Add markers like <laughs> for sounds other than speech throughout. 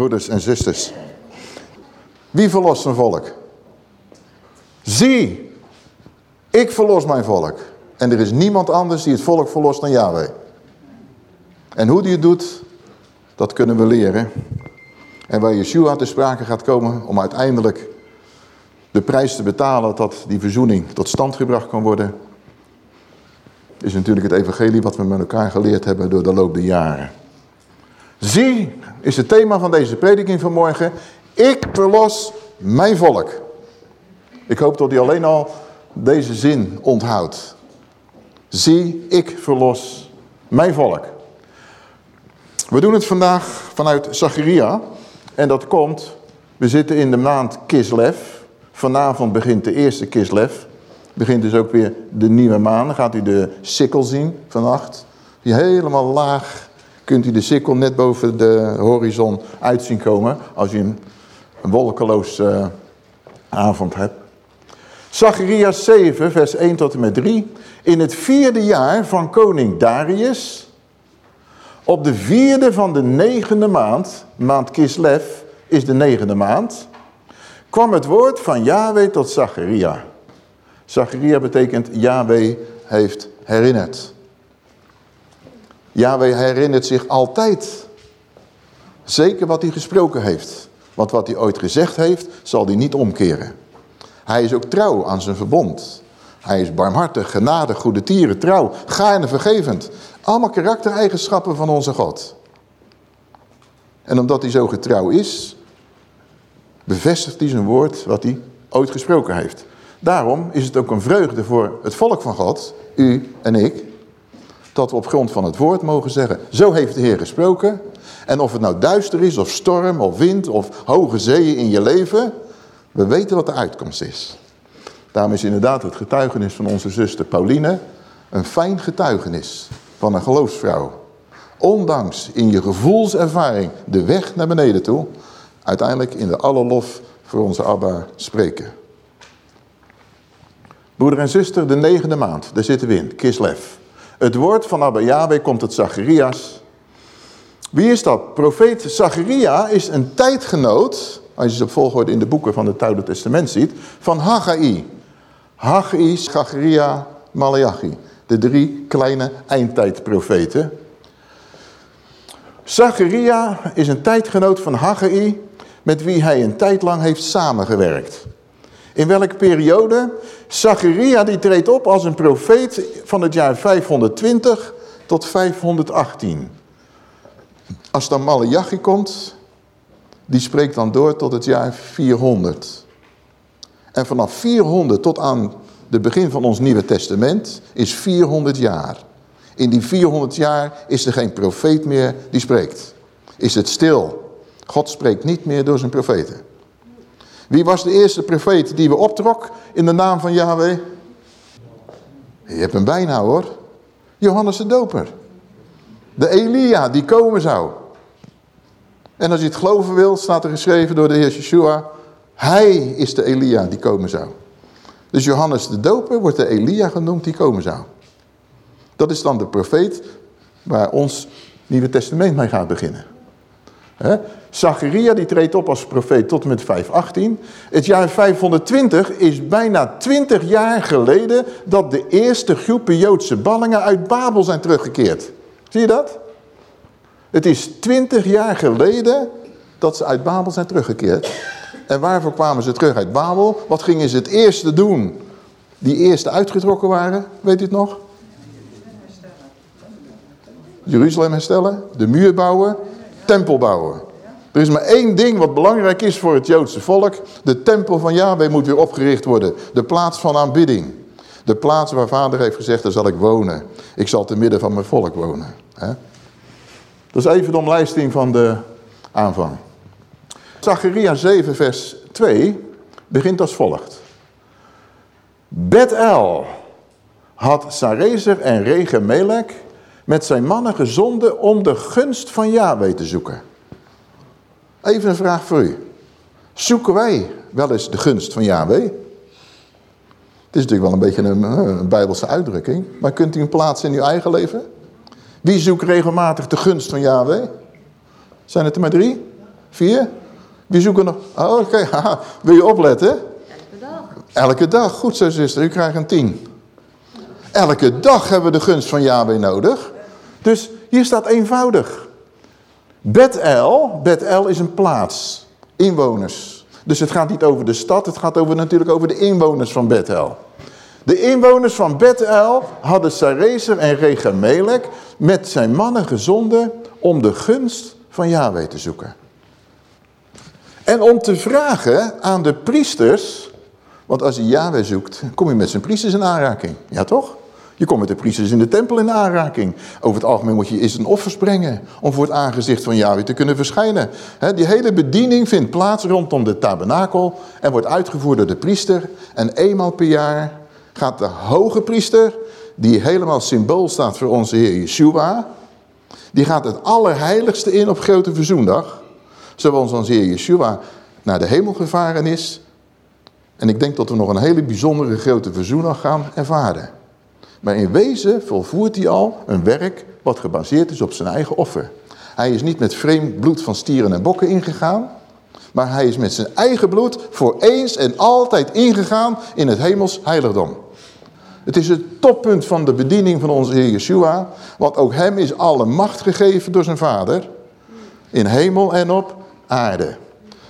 Broeders en zusters. Wie verlost een volk? Zie, ik verlos mijn volk. En er is niemand anders die het volk verlost dan Yahweh. En hoe die het doet, dat kunnen we leren. En waar Yeshua te sprake gaat komen om uiteindelijk de prijs te betalen dat die verzoening tot stand gebracht kan worden, is natuurlijk het evangelie wat we met elkaar geleerd hebben door de loop der jaren. Zie, is het thema van deze prediking vanmorgen, ik verlos mijn volk. Ik hoop dat u alleen al deze zin onthoudt. Zie, ik verlos mijn volk. We doen het vandaag vanuit Zacharia. En dat komt, we zitten in de maand Kislev. Vanavond begint de eerste Kislev. Begint dus ook weer de nieuwe maan. Dan gaat u de sikkel zien vannacht. Die helemaal laag kunt u de sikkel net boven de horizon uitzien komen. Als u een, wolkeloos uh, avond hebt. Zacharias 7 vers 1 tot en met 3. In het vierde jaar van koning Darius... Op de vierde van de negende maand, maand Kislev is de negende maand, kwam het woord van Yahweh tot Zacharia. Zacharia betekent Yahweh heeft herinnerd. Yahweh herinnert zich altijd. Zeker wat hij gesproken heeft. Want wat hij ooit gezegd heeft, zal hij niet omkeren. Hij is ook trouw aan zijn verbond. Hij is barmhartig, genadig, goede tieren, trouw, gaarne vergevend. Allemaal karaktereigenschappen van onze God. En omdat hij zo getrouw is, bevestigt hij zijn woord wat hij ooit gesproken heeft. Daarom is het ook een vreugde voor het volk van God, u en ik, dat we op grond van het woord mogen zeggen, zo heeft de Heer gesproken. En of het nou duister is, of storm, of wind, of hoge zeeën in je leven, we weten wat de uitkomst is. Daarom is inderdaad het getuigenis van onze zuster Pauline een fijn getuigenis van een geloofsvrouw. Ondanks in je gevoelservaring de weg naar beneden toe, uiteindelijk in de alle lof voor onze Abba spreken. Broeder en zuster, de negende maand, daar zitten we in, Kislev. Het woord van Abba Yahweh komt uit Zacharias. Wie is dat? Profeet Zacharia is een tijdgenoot, als je ze op volgorde in de boeken van het Oude Testament ziet, van Haggai. Haggai, Zacharia, Malachi. De drie kleine eindtijdprofeten. Zacharia is een tijdgenoot van Haggai met wie hij een tijd lang heeft samengewerkt. In welke periode? Zacharia die treedt op als een profeet van het jaar 520 tot 518. Als dan Malachi komt, die spreekt dan door tot het jaar 400. En vanaf 400 tot aan het begin van ons Nieuwe Testament is 400 jaar. In die 400 jaar is er geen profeet meer die spreekt. Is het stil. God spreekt niet meer door zijn profeten. Wie was de eerste profeet die we optrok in de naam van Yahweh? Je hebt een bijna hoor. Johannes de Doper. De Elia die komen zou. En als je het geloven wil, staat er geschreven door de Heer Yeshua. Hij is de Elia die komen zou. Dus Johannes de Doper wordt de Elia genoemd die komen zou. Dat is dan de profeet waar ons Nieuwe Testament mee gaat beginnen. Zacharia die treedt op als profeet tot en met 518. Het jaar 520 is bijna 20 jaar geleden dat de eerste groepen Joodse ballingen uit Babel zijn teruggekeerd. Zie je dat? Het is 20 jaar geleden dat ze uit Babel zijn teruggekeerd. En waarvoor kwamen ze terug uit Babel? Wat gingen ze het eerste doen? Die eerste uitgetrokken waren, weet u het nog? Jeruzalem herstellen, de muur bouwen, tempel bouwen. Er is maar één ding wat belangrijk is voor het Joodse volk. De tempel van Yahweh moet weer opgericht worden. De plaats van aanbidding. De plaats waar vader heeft gezegd, daar zal ik wonen. Ik zal te midden van mijn volk wonen. Dat is even de omlijsting van de aanvang. Zacharia 7 vers 2 begint als volgt. Betel had Sarezer en Regemelek met zijn mannen gezonden om de gunst van Yahweh te zoeken. Even een vraag voor u. Zoeken wij wel eens de gunst van Yahweh? Het is natuurlijk wel een beetje een, een bijbelse uitdrukking. Maar kunt u een plaatsen in uw eigen leven? Wie zoekt regelmatig de gunst van Yahweh? Zijn het er maar drie? Vier? Wie zoeken nog? Oh, oké. <laughs> Wil je opletten? Elke dag. Elke dag. Goed zo, zuster. U krijgt een tien. Elke dag hebben we de gunst van Yahweh nodig. Dus hier staat eenvoudig. Bethel, Bethel is een plaats. Inwoners. Dus het gaat niet over de stad, het gaat over, natuurlijk over de inwoners van Bethel. De inwoners van Bethel hadden Sarezer en Regamelek met zijn mannen gezonden om de gunst van Yahweh te zoeken. En om te vragen aan de priesters, want als je Yahweh zoekt, kom je met zijn priesters in aanraking. Ja toch? Je komt met de priesters in de tempel in aanraking. Over het algemeen moet je eerst een offers brengen om voor het aangezicht van Yahweh te kunnen verschijnen. die hele bediening vindt plaats rondom de tabernakel en wordt uitgevoerd door de priester. En eenmaal per jaar gaat de hoge priester, die helemaal symbool staat voor onze Heer Yeshua, die gaat het allerheiligste in op Grote Verzoendag. Zoals onze Heer Yeshua naar de hemel gevaren is. En ik denk dat we nog een hele bijzondere Grote Verzoendag gaan ervaren. Maar in wezen volvoert hij al een werk wat gebaseerd is op zijn eigen offer. Hij is niet met vreemd bloed van stieren en bokken ingegaan. Maar hij is met zijn eigen bloed voor eens en altijd ingegaan in het hemels heiligdom. Het is het toppunt van de bediening van onze Heer Yeshua. Want ook hem is alle macht gegeven door zijn vader. In hemel en op aarde.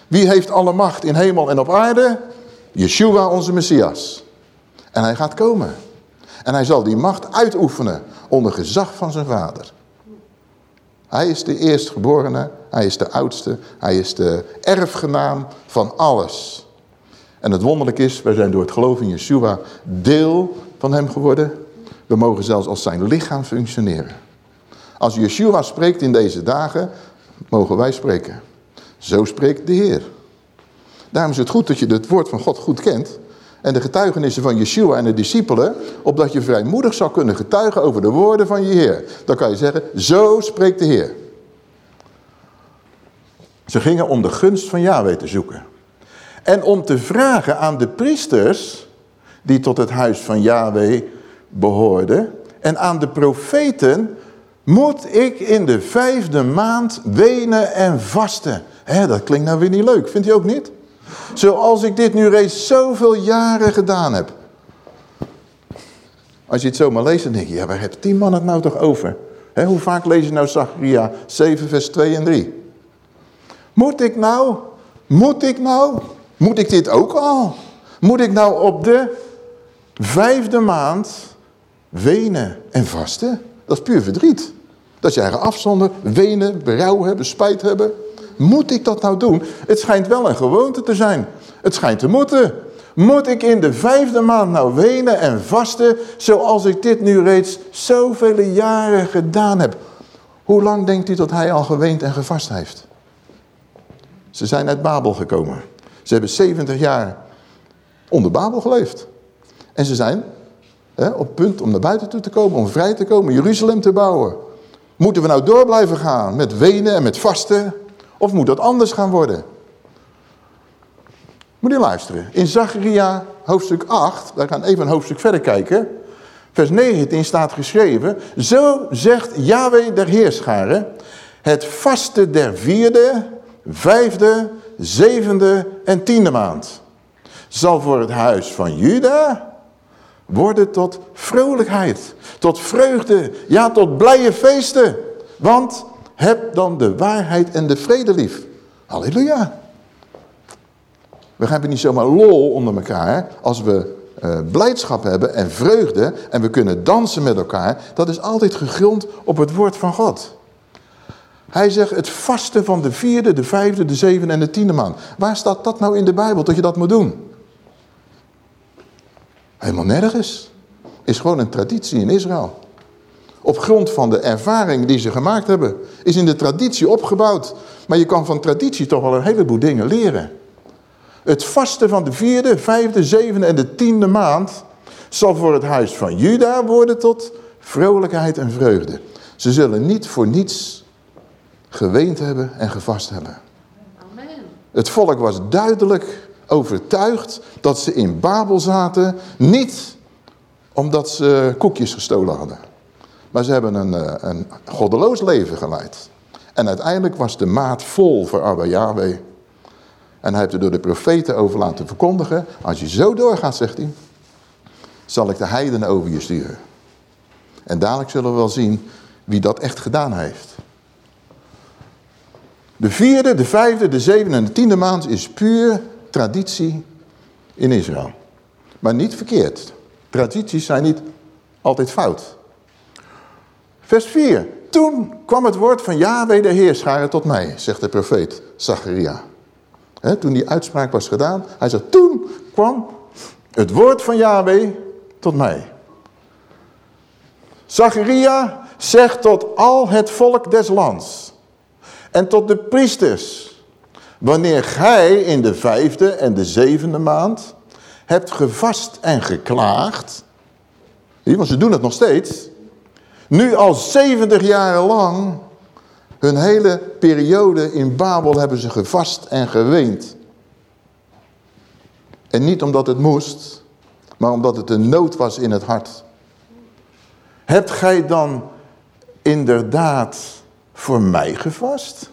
Wie heeft alle macht in hemel en op aarde? Yeshua onze Messias. En hij gaat komen. En hij zal die macht uitoefenen onder gezag van zijn vader. Hij is de eerstgeborene, hij is de oudste, hij is de erfgenaam van alles. En het wonderlijk is, wij zijn door het geloof in Yeshua deel van hem geworden. We mogen zelfs als zijn lichaam functioneren. Als Yeshua spreekt in deze dagen, mogen wij spreken. Zo spreekt de Heer. Daarom is het goed dat je het woord van God goed kent en de getuigenissen van Yeshua en de discipelen, opdat je vrijmoedig zou kunnen getuigen over de woorden van je Heer. Dan kan je zeggen, zo spreekt de Heer. Ze gingen om de gunst van Yahweh te zoeken. En om te vragen aan de priesters, die tot het huis van Yahweh behoorden, en aan de profeten, moet ik in de vijfde maand wenen en vasten. Dat klinkt nou weer niet leuk, vindt u ook niet? Zoals ik dit nu reeds zoveel jaren gedaan heb. Als je het zomaar leest, dan denk je, ja, waar heeft die man het nou toch over? hoe vaak lees je nou Zacharia 7 vers 2 en 3? Moet ik nou, moet ik nou, moet ik dit ook al? Moet ik nou op de vijfde maand wenen en vasten? Dat is puur verdriet. Dat is je eigen afzonder, wenen, berouw hebben, spijt hebben. Moet ik dat nou doen? Het schijnt wel een gewoonte te zijn. Het schijnt te moeten. Moet ik in de vijfde maand nou wenen en vasten, zoals ik dit nu reeds zoveel jaren gedaan heb? Hoe lang denkt u dat hij al geweend en gevast heeft? Ze zijn uit Babel gekomen. Ze hebben 70 jaar onder Babel geleefd. En ze zijn hè, op punt om naar buiten toe te komen, om vrij te komen, Jeruzalem te bouwen. Moeten we nou door blijven gaan met wenen en met vasten? Of moet dat anders gaan worden? Moet je luisteren. In Zacharia hoofdstuk 8, wij gaan even een hoofdstuk verder kijken. Vers 19 staat geschreven. Zo zegt Yahweh der Heerscharen. Het vaste der vierde, vijfde, zevende en tiende maand. Zal voor het huis van Juda worden tot vrolijkheid. Tot vreugde. Ja, tot blije feesten. Want heb dan de waarheid en de vrede lief. Halleluja. We hebben niet zomaar lol onder elkaar. Als we uh, blijdschap hebben en vreugde en we kunnen dansen met elkaar. Dat is altijd gegrond op het woord van God. Hij zegt het vasten van de vierde, de vijfde, de zevende en de tiende maand. Waar staat dat nou in de Bijbel dat je dat moet doen? Helemaal nergens. Is gewoon een traditie in Israël op grond van de ervaring die ze gemaakt hebben, is in de traditie opgebouwd. Maar je kan van traditie toch wel een heleboel dingen leren. Het vasten van de vierde, vijfde, zevende en de tiende maand zal voor het huis van Juda worden tot vrolijkheid en vreugde. Ze zullen niet voor niets geweend hebben en gevast hebben. Amen. Het volk was duidelijk overtuigd dat ze in Babel zaten, niet omdat ze koekjes gestolen hadden. Maar ze hebben een, eh, een goddeloos leven geleid. En uiteindelijk was de maat vol voor Abba Yahweh. En hij heeft er door de profeten over laten verkondigen. Als je zo doorgaat, zegt hij, zal ik de heidenen over je sturen. En dadelijk zullen we wel zien wie dat echt gedaan heeft. De vierde, de vijfde, de zevende en de tiende maand is puur traditie in Israël. Maar niet verkeerd. Tradities zijn niet altijd fout. Vers 4. Toen kwam het woord van Yahweh de Heerscharen tot mij, zegt de profeet Zacharia. toen die uitspraak was gedaan, hij zegt, toen kwam het woord van Yahweh tot mij. Zacharia zegt tot al het volk des lands en tot de priesters, wanneer gij in de vijfde en de zevende maand hebt gevast en geklaagd, want ze doen het nog steeds, nu al 70 jaren lang, hun hele periode in Babel hebben ze gevast en geweend. En niet omdat het moest, maar omdat het een nood was in het hart. Hebt gij dan inderdaad voor mij gevast?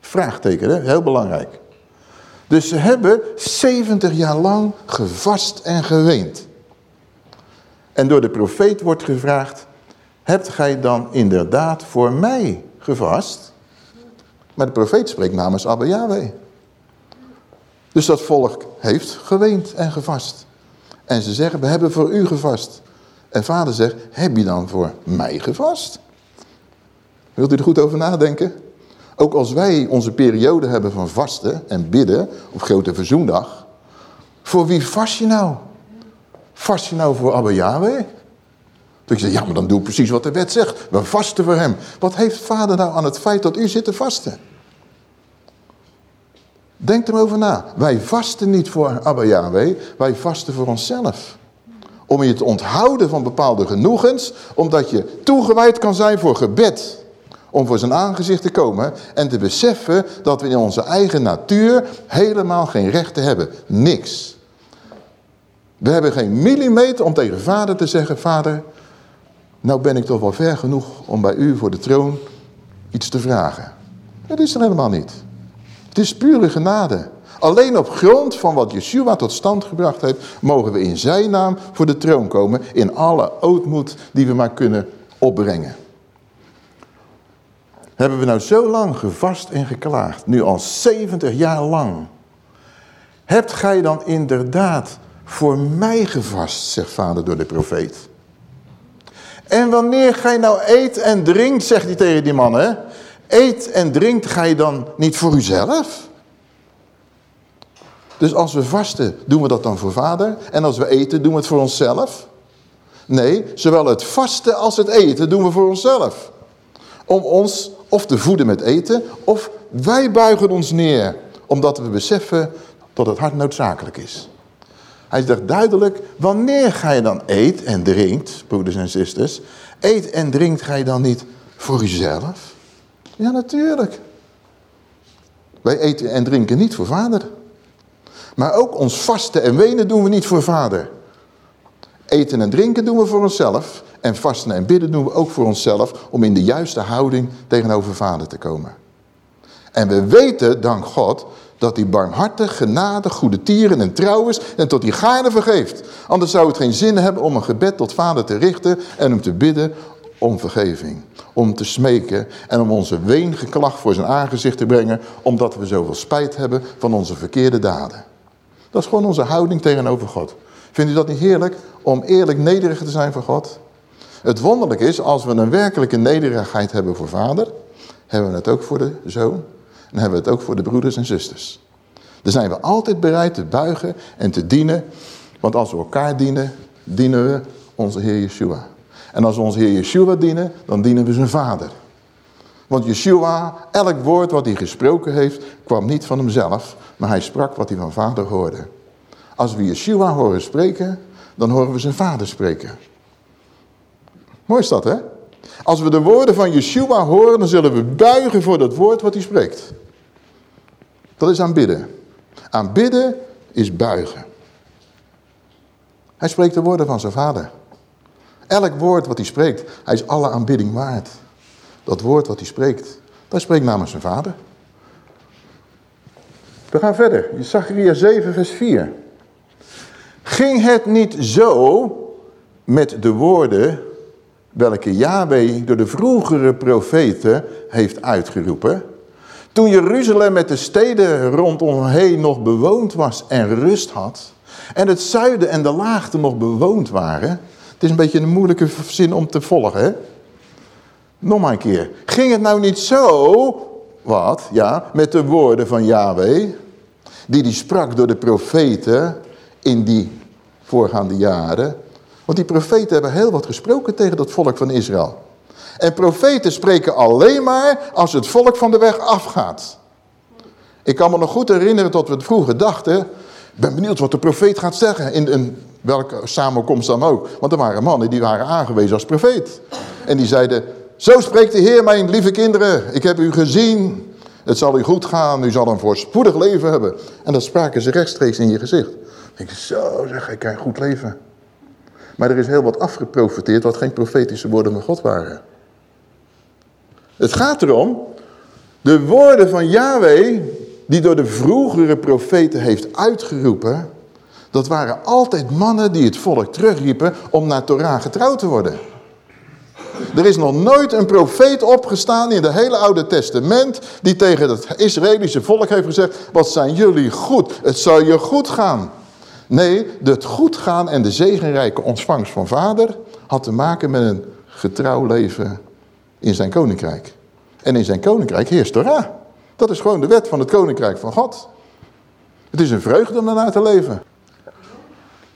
Vraagteken, hè? heel belangrijk. Dus ze hebben 70 jaar lang gevast en geweend. En door de profeet wordt gevraagd, hebt gij dan inderdaad voor mij gevast? Maar de profeet spreekt namens Abba Yahweh. Dus dat volk heeft geweend en gevast. En ze zeggen, we hebben voor u gevast. En vader zegt, heb je dan voor mij gevast? Wilt u er goed over nadenken? Ook als wij onze periode hebben van vasten en bidden op Grote Verzoendag. Voor wie vast je nou? Vast je nou voor Abba Yahweh? Dat je ja, maar dan doe ik precies wat de wet zegt. We vasten voor hem. Wat heeft vader nou aan het feit dat u zit te vasten? Denk erover na. Wij vasten niet voor Abba Yahweh, wij vasten voor onszelf. Om je te onthouden van bepaalde genoegens, omdat je toegewijd kan zijn voor gebed. Om voor zijn aangezicht te komen en te beseffen dat we in onze eigen natuur helemaal geen rechten hebben. Niks. We hebben geen millimeter om tegen vader te zeggen, vader, nou ben ik toch wel ver genoeg om bij u voor de troon iets te vragen. Dat is er helemaal niet. Het is pure genade. Alleen op grond van wat Yeshua tot stand gebracht heeft, mogen we in zijn naam voor de troon komen in alle ootmoed die we maar kunnen opbrengen. Hebben we nou zo lang gevast en geklaagd, nu al 70 jaar lang. Hebt gij dan inderdaad voor mij gevast, zegt vader door de profeet. En wanneer gij nou eet en drinkt, zegt hij tegen die mannen, eet en drinkt gij dan niet voor uzelf? Dus als we vasten, doen we dat dan voor vader. En als we eten, doen we het voor onszelf. Nee, zowel het vasten als het eten doen we voor onszelf. Om ons of te voeden met eten, of wij buigen ons neer. Omdat we beseffen dat het hart noodzakelijk is. Hij zegt duidelijk, wanneer ga je dan eet en drinkt, broeders en zusters, eet en drinkt ga je dan niet voor jezelf? Ja, natuurlijk. Wij eten en drinken niet voor vader. Maar ook ons vasten en wenen doen we niet voor vader. Eten en drinken doen we voor onszelf. En vasten en bidden doen we ook voor onszelf om in de juiste houding tegenover vader te komen. En we weten, dank God, dat hij barmhartig, genadig, goede tieren en trouw is en tot hij gaarne vergeeft. Anders zou het geen zin hebben om een gebed tot vader te richten en hem te bidden om vergeving. Om te smeken en om onze weengeklag voor zijn aangezicht te brengen, omdat we zoveel spijt hebben van onze verkeerde daden. Dat is gewoon onze houding tegenover God. Vindt u dat niet heerlijk om eerlijk nederig te zijn voor God? Het wonderlijk is, als we een werkelijke nederigheid hebben voor vader, hebben we het ook voor de zoon en hebben we het ook voor de broeders en zusters. Dan zijn we altijd bereid te buigen en te dienen. Want als we elkaar dienen, dienen we onze Heer Yeshua. En als we onze Heer Yeshua dienen, dan dienen we zijn vader. Want Yeshua, elk woord wat hij gesproken heeft, kwam niet van hemzelf. Maar hij sprak wat hij van vader hoorde. Als we Yeshua horen spreken, dan horen we zijn vader spreken. Mooi is dat, hè? Als we de woorden van Yeshua horen, dan zullen we buigen voor dat woord wat hij spreekt. Dat is aanbidden. Aanbidden is buigen. Hij spreekt de woorden van zijn vader. Elk woord wat hij spreekt, hij is alle aanbidding waard. Dat woord wat hij spreekt, Dat spreekt namens zijn vader. We gaan verder. Zachariah 7 vers 4. Ging het niet zo met de woorden welke Yahweh door de vroegere profeten heeft uitgeroepen. Toen Jeruzalem met de steden rondomheen nog bewoond was en rust had. En het zuiden en de laagte nog bewoond waren. Het is een beetje een moeilijke zin om te volgen. Hè? Nog maar een keer. Ging het nou niet zo, wat, ja, met de woorden van Yahweh. Die die sprak door de profeten in die voorgaande jaren. Want die profeten hebben heel wat gesproken tegen dat volk van Israël. En profeten spreken alleen maar als het volk van de weg afgaat. Ik kan me nog goed herinneren tot we het vroeger dachten. Ik ben benieuwd wat de profeet gaat zeggen in, welke samenkomst dan ook. Want er waren mannen die waren aangewezen als profeet. En die zeiden, zo spreekt de Heer mijn lieve kinderen. Ik heb u gezien. Het zal u goed gaan. U zal een voorspoedig leven hebben. En dat spraken ze rechtstreeks in je gezicht. Ik zo zeg, ik krijg goed leven. Maar er is heel wat afgeprofiteerd wat geen profetische woorden van God waren. Het gaat erom, de woorden van Yahweh, die door de vroegere profeten heeft uitgeroepen, dat waren altijd mannen die het volk terugriepen om naar Torah getrouwd te worden. Er is nog nooit een profeet opgestaan in het hele Oude Testament die tegen het Israëlische volk heeft gezegd, wat zijn jullie goed, het zal je goed gaan. Nee, het goed gaan en de zegenrijke ontvangst van vader had te maken met een getrouw leven in zijn koninkrijk. En in zijn koninkrijk heerst Torah. Dat is gewoon de wet van het koninkrijk van God. Het is een vreugde om daarna te leven.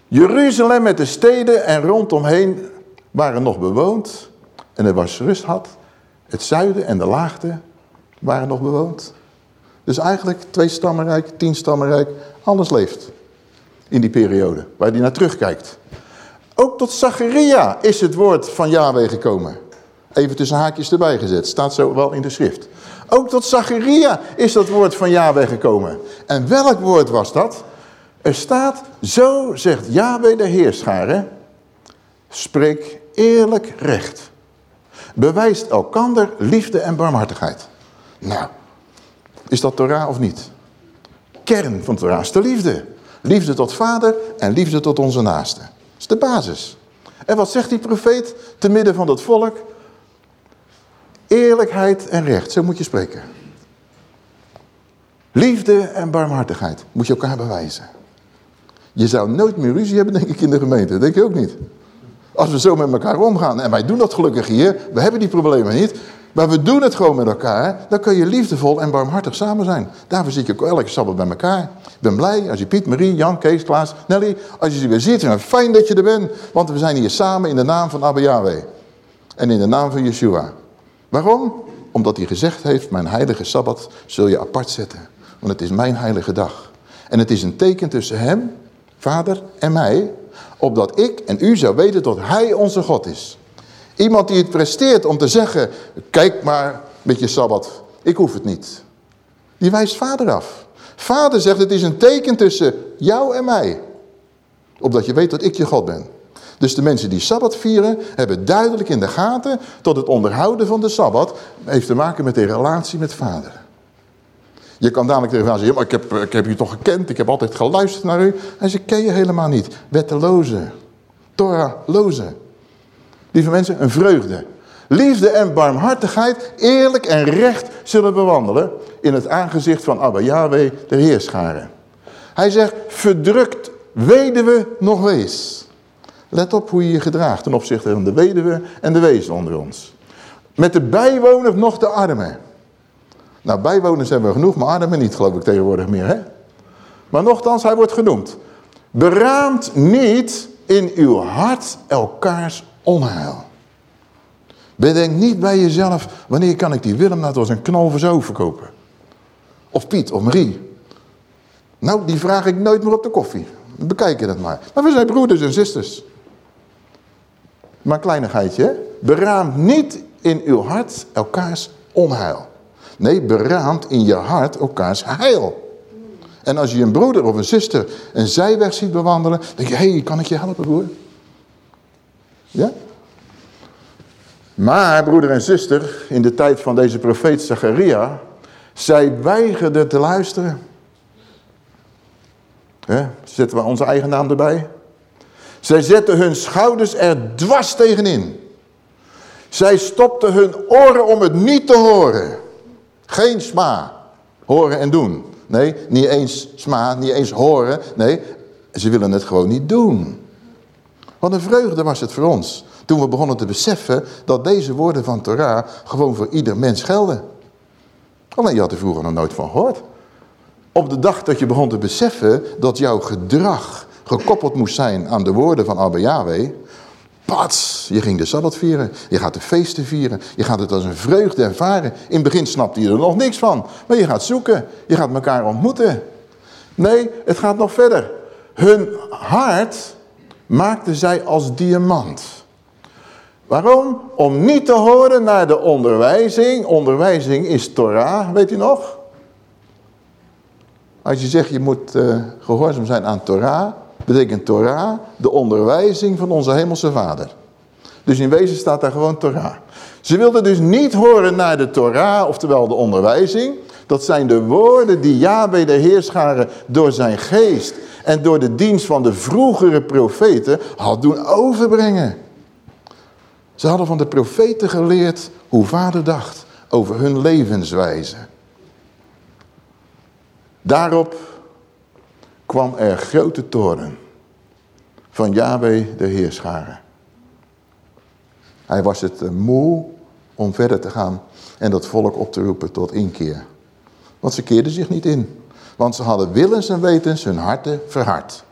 Jeruzalem met de steden en rondomheen waren nog bewoond. En er was rust had. Het zuiden en de laagte waren nog bewoond. Dus eigenlijk twee stammenrijk, tien stammenrijk, alles leeft in die periode, waar hij naar terugkijkt. Ook tot Zacharia is het woord van Yahweh gekomen. Even tussen haakjes erbij gezet, staat zo wel in de schrift. Ook tot Zacharia is dat woord van Yahweh gekomen. En welk woord was dat? Er staat, zo zegt Yahweh de Heerscharen, spreek eerlijk recht. Bewijst elkander liefde en barmhartigheid. Nou, is dat Torah of niet? Kern van Torah is de liefde. Liefde tot vader en liefde tot onze naaste. Dat is de basis. En wat zegt die profeet te midden van dat volk? Eerlijkheid en recht, zo moet je spreken. Liefde en barmhartigheid moet je elkaar bewijzen. Je zou nooit meer ruzie hebben, denk ik, in de gemeente. denk je ook niet. Als we zo met elkaar omgaan. En wij doen dat gelukkig hier. We hebben die problemen niet. Maar we doen het gewoon met elkaar. Dan kun je liefdevol en barmhartig samen zijn. Daarvoor zie ik ook elke sabbat bij elkaar. Ik ben blij als je Piet, Marie, Jan, Kees, Klaas, Nelly... als je ze weer ziet. Fijn dat je er bent. Want we zijn hier samen in de naam van Abba Yahweh. En in de naam van Yeshua. Waarom? Omdat hij gezegd heeft... mijn heilige sabbat zul je apart zetten. Want het is mijn heilige dag. En het is een teken tussen hem, vader en mij... opdat ik en u zou weten dat hij onze God is... Iemand die het presteert om te zeggen, kijk maar met je Sabbat, ik hoef het niet. Die wijst vader af. Vader zegt, het is een teken tussen jou en mij. Opdat je weet dat ik je God ben. Dus de mensen die Sabbat vieren, hebben duidelijk in de gaten... tot het onderhouden van de Sabbat heeft te maken met de relatie met vader. Je kan dadelijk tegen zeggen, ja, maar ik heb, ik heb u toch gekend, ik heb altijd geluisterd naar u. Hij zegt, ken je helemaal niet. Wetteloze, Torahloze. Lieve mensen, een vreugde. Liefde en barmhartigheid, eerlijk en recht zullen bewandelen in het aangezicht van Abba Yahweh, de Heerscharen. Hij zegt, verdrukt weduwe nog wees. Let op hoe je je gedraagt ten opzichte van de weduwe en de wees onder ons. Met de bijwoners nog de armen. Nou, bijwoners hebben we genoeg, maar armen niet geloof ik tegenwoordig meer. Hè? Maar nochtans, hij wordt genoemd. Beraamt niet in uw hart elkaars onheil. Bedenk niet bij jezelf, wanneer kan ik die Willem nou als een knal zo verkopen? Of Piet of Marie. Nou, die vraag ik nooit meer op de koffie. Bekijk je dat maar. Maar we zijn broeders en zusters. Maar een kleinigheidje? Beraamt niet in uw hart elkaars onheil. Nee, beraamt in je hart elkaars heil. En als je een broeder of een zuster een zijweg ziet bewandelen, denk je, hé, hey, kan ik je helpen broer? Ja? Maar, broeder en zuster, in de tijd van deze profeet Zacharia, zij weigerden te luisteren. Zetten we onze eigen naam erbij? Zij zetten hun schouders er dwars tegenin. Zij stopten hun oren om het niet te horen. Geen sma. Horen en doen. Nee, niet eens sma, niet eens horen. Nee, ze willen het gewoon niet doen. Wat een vreugde was het voor ons. Toen we begonnen te beseffen dat deze woorden van Torah gewoon voor ieder mens gelden. Alleen je had er vroeger nog nooit van gehoord. Op de dag dat je begon te beseffen dat jouw gedrag gekoppeld moest zijn aan de woorden van Abba Yahweh. Pats, je ging de Sabbat vieren. Je gaat de feesten vieren. Je gaat het als een vreugde ervaren. In het begin snapte je er nog niks van. Maar je gaat zoeken. Je gaat elkaar ontmoeten. Nee, het gaat nog verder. Hun hart maakte zij als diamant. Waarom? Om niet te horen naar de onderwijzing. Onderwijzing is Torah, weet u nog? Als je zegt je moet uh, gehoorzaam zijn aan Torah, betekent Torah de onderwijzing van onze hemelse vader. Dus in wezen staat daar gewoon Torah. Ze wilden dus niet horen naar de Torah, oftewel de onderwijzing. Dat zijn de woorden die Yahweh de Heerscharen door zijn geest en door de dienst van de vroegere profeten had doen overbrengen. Ze hadden van de profeten geleerd hoe vader dacht over hun levenswijze. Daarop kwam er grote toren van Yahweh de Heerscharen. Hij was het moe om verder te gaan en dat volk op te roepen tot inkeer. Want ze keerden zich niet in. Want ze hadden willens en wetens hun harten verhard.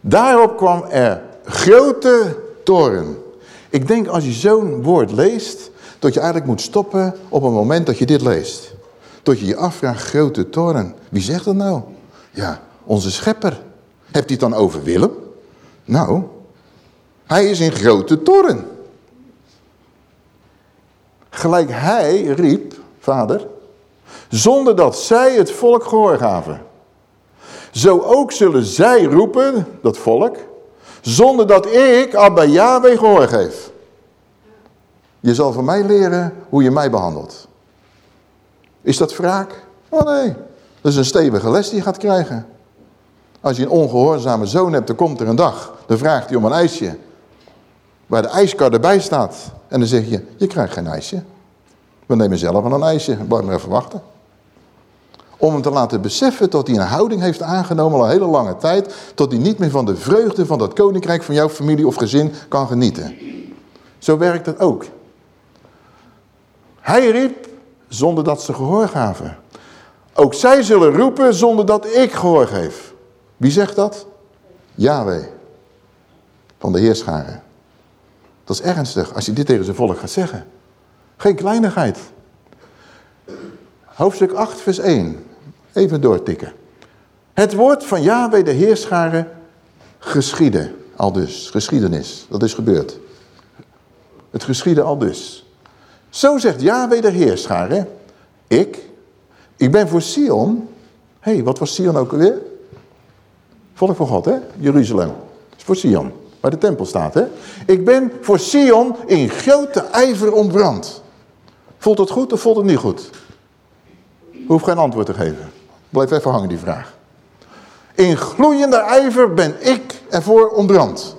Daarop kwam er grote toren. Ik denk als je zo'n woord leest, dat je eigenlijk moet stoppen op het moment dat je dit leest. Tot je je afvraagt, grote toren. Wie zegt dat nou? Ja, onze schepper. Hebt hij het dan over Willem? Nou, hij is in grote toren. Gelijk hij riep, vader, zonder dat zij het volk gehoor gaven. Zo ook zullen zij roepen, dat volk, zonder dat ik Abba Yahweh gehoor geef. Je zal van mij leren hoe je mij behandelt. Is dat wraak? Oh nee, dat is een stevige les die je gaat krijgen. Als je een ongehoorzame zoon hebt, dan komt er een dag. Dan vraagt hij om een ijsje. Waar de ijskar erbij staat. En dan zeg je, je krijgt geen ijsje. We nemen zelf wel een ijsje. Blijf maar even wachten. Om hem te laten beseffen dat hij een houding heeft aangenomen al een hele lange tijd. Tot hij niet meer van de vreugde van dat koninkrijk van jouw familie of gezin kan genieten. Zo werkt het ook. Hij riep zonder dat ze gehoor gaven. Ook zij zullen roepen zonder dat ik gehoor geef. Wie zegt dat? Yahweh. Van de heerscharen. Dat is ernstig als je dit tegen zijn volk gaat zeggen. Geen kleinigheid. Hoofdstuk 8 vers 1. Even doortikken. Het woord van Yahweh de heerscharen geschieden. Al dus. Geschiedenis. Dat is gebeurd. Het geschieden al dus. Zo zegt Yahweh de heerscharen. Ik. Ik ben voor Sion. Hé, hey, wat was Sion ook alweer? Volk van God, hè? Jeruzalem. Dat is voor Sion. Waar de tempel staat, hè? Ik ben voor Sion in grote ijver ontbrand. Voelt het goed of voelt het niet goed? Hoef geen antwoord te geven. Blijf even hangen die vraag. In gloeiende ijver ben ik ervoor ontbrand.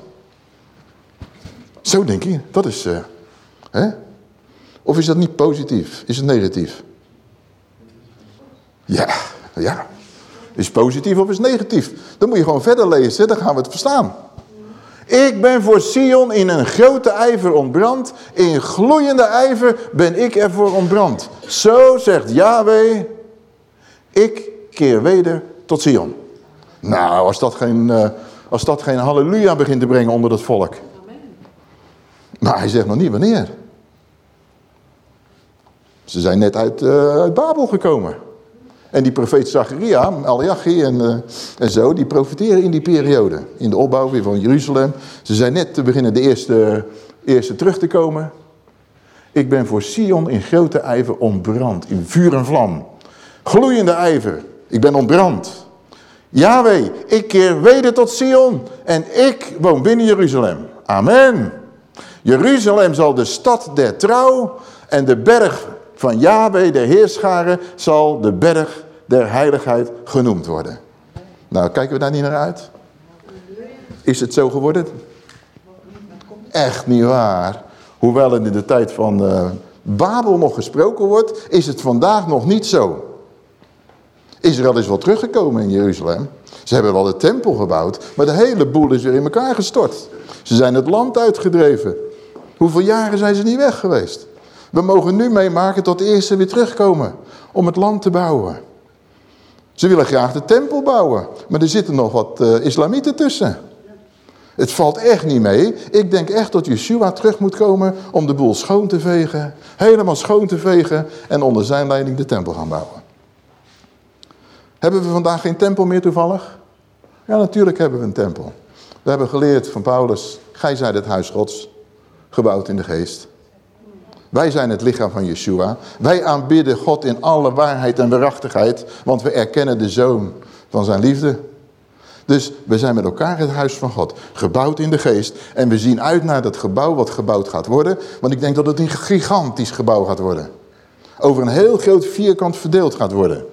Zo denk je, dat is... Uh, hè? Of is dat niet positief? Is het negatief? Ja, ja. Is positief of is negatief? Dan moet je gewoon verder lezen, dan gaan we het verstaan. Ik ben voor Sion in een grote ijver ontbrand. In gloeiende ijver ben ik ervoor ontbrand. Zo zegt Yahweh, ik keer weder tot Sion. Nou, als dat geen, uh, als dat geen halleluja begint te brengen onder dat volk. Maar hij zegt nog niet wanneer. Ze zijn net uit, uh, uit Babel gekomen. En die profeet Zacharia, Malachi en, uh, en zo, die profiteren in die periode. In de opbouw weer van Jeruzalem. Ze zijn net te beginnen de eerste, eerste terug te komen. Ik ben voor Sion in grote ijver ontbrand, in vuur en vlam. Gloeiende ijver, ik ben ontbrand. Yahweh, ik keer weder tot Sion en ik woon binnen Jeruzalem. Amen. Jeruzalem zal de stad der trouw en de berg van Yahweh, de heerscharen, zal de berg der heiligheid genoemd worden. Nou, kijken we daar niet naar uit? Is het zo geworden? Echt niet waar. Hoewel het in de tijd van uh, Babel nog gesproken wordt, is het vandaag nog niet zo. Israël is wel teruggekomen in Jeruzalem. Ze hebben wel de tempel gebouwd, maar de hele boel is weer in elkaar gestort. Ze zijn het land uitgedreven. Hoeveel jaren zijn ze niet weg geweest? We mogen nu meemaken tot de eerste weer terugkomen om het land te bouwen. Ze willen graag de tempel bouwen, maar er zitten nog wat uh, islamieten tussen. Het valt echt niet mee. Ik denk echt dat Yeshua terug moet komen om de boel schoon te vegen. Helemaal schoon te vegen en onder zijn leiding de tempel gaan bouwen. Hebben we vandaag geen tempel meer toevallig? Ja, natuurlijk hebben we een tempel. We hebben geleerd van Paulus, gij zijt het huis gods, gebouwd in de geest. Wij zijn het lichaam van Yeshua. Wij aanbidden God in alle waarheid en waarachtigheid, want we erkennen de Zoon van zijn liefde. Dus we zijn met elkaar het huis van God, gebouwd in de geest. En we zien uit naar dat gebouw wat gebouwd gaat worden, want ik denk dat het een gigantisch gebouw gaat worden. Over een heel groot vierkant verdeeld gaat worden.